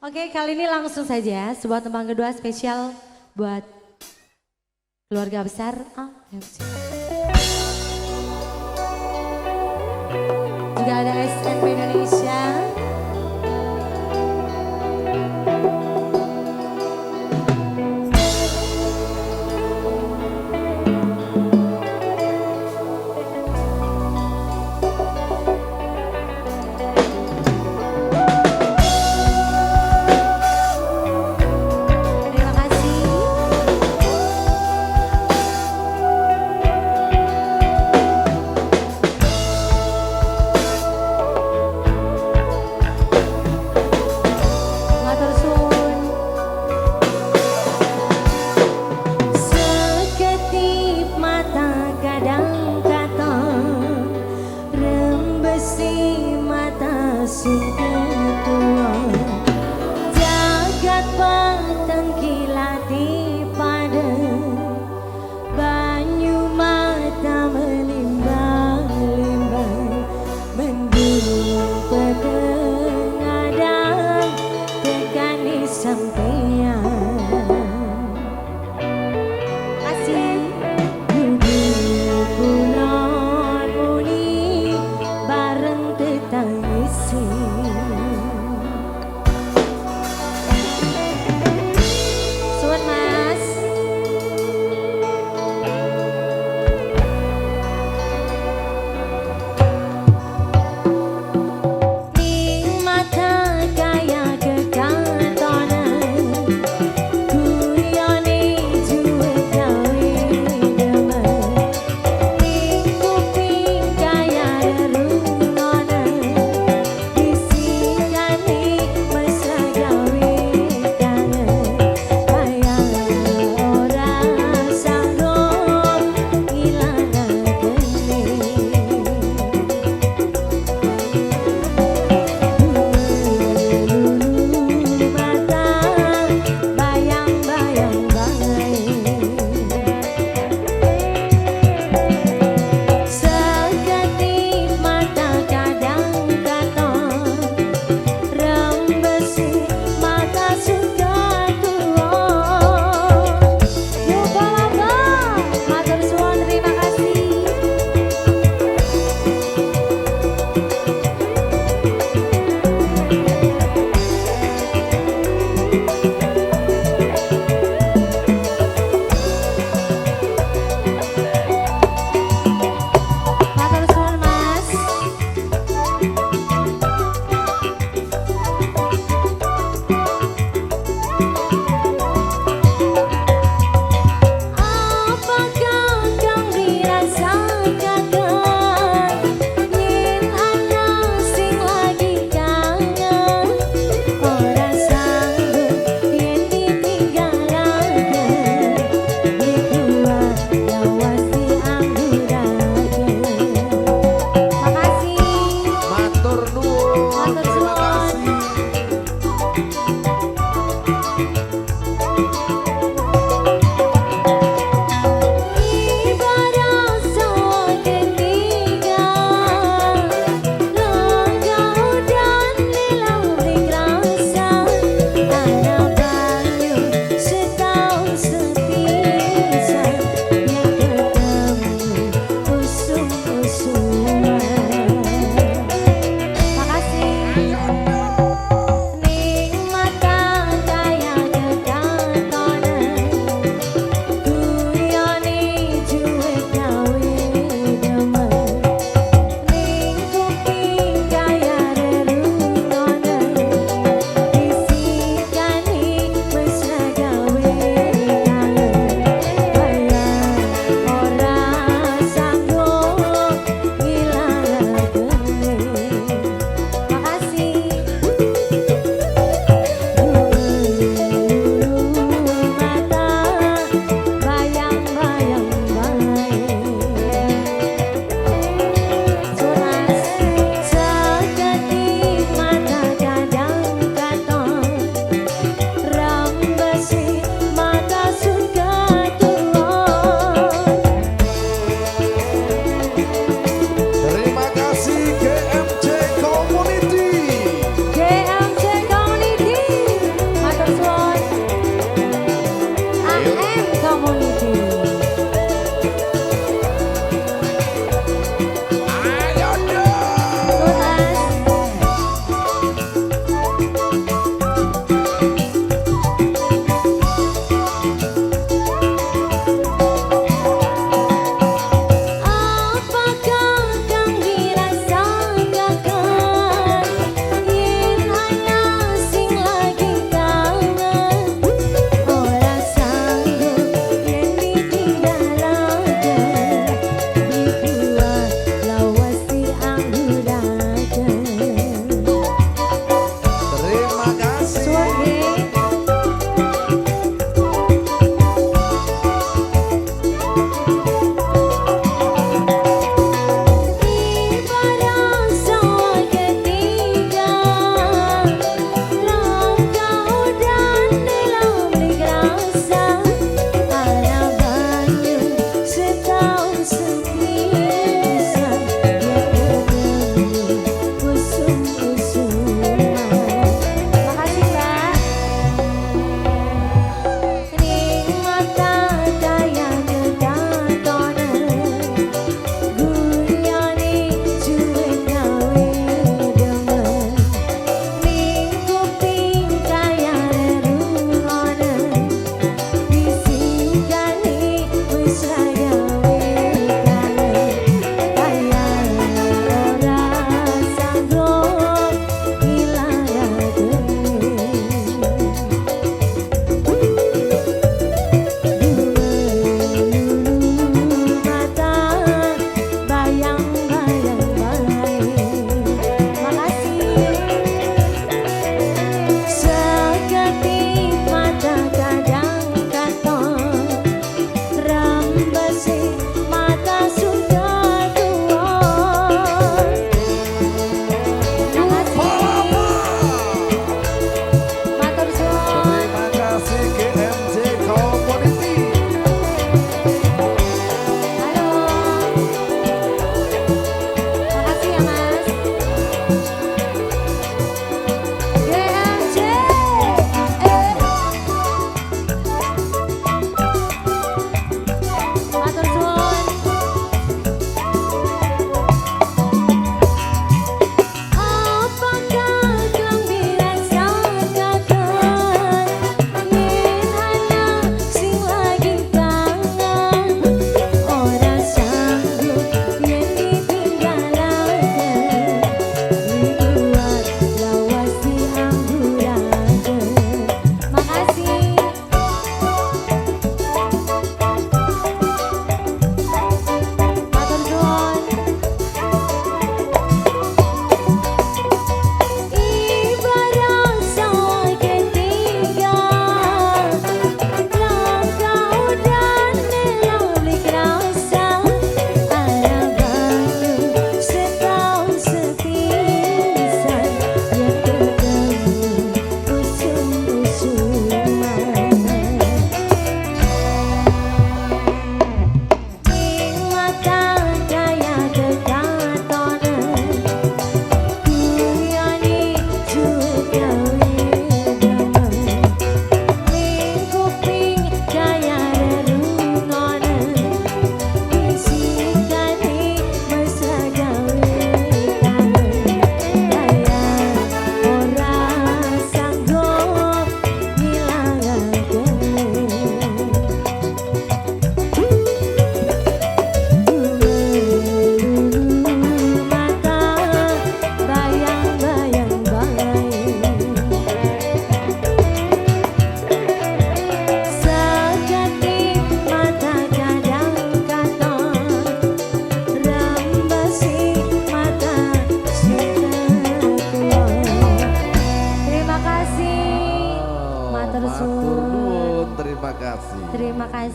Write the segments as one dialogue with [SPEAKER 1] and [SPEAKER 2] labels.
[SPEAKER 1] Oke, kali ini langsung saja sebuah tembang kedua spesial buat keluarga besar. Oh, Juga ada SNP Indonesia. si
[SPEAKER 2] matasi sua
[SPEAKER 1] rede.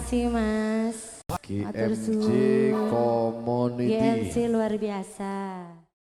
[SPEAKER 1] Kasih Mas.
[SPEAKER 2] GMJ Community.
[SPEAKER 1] GMC luar biasa.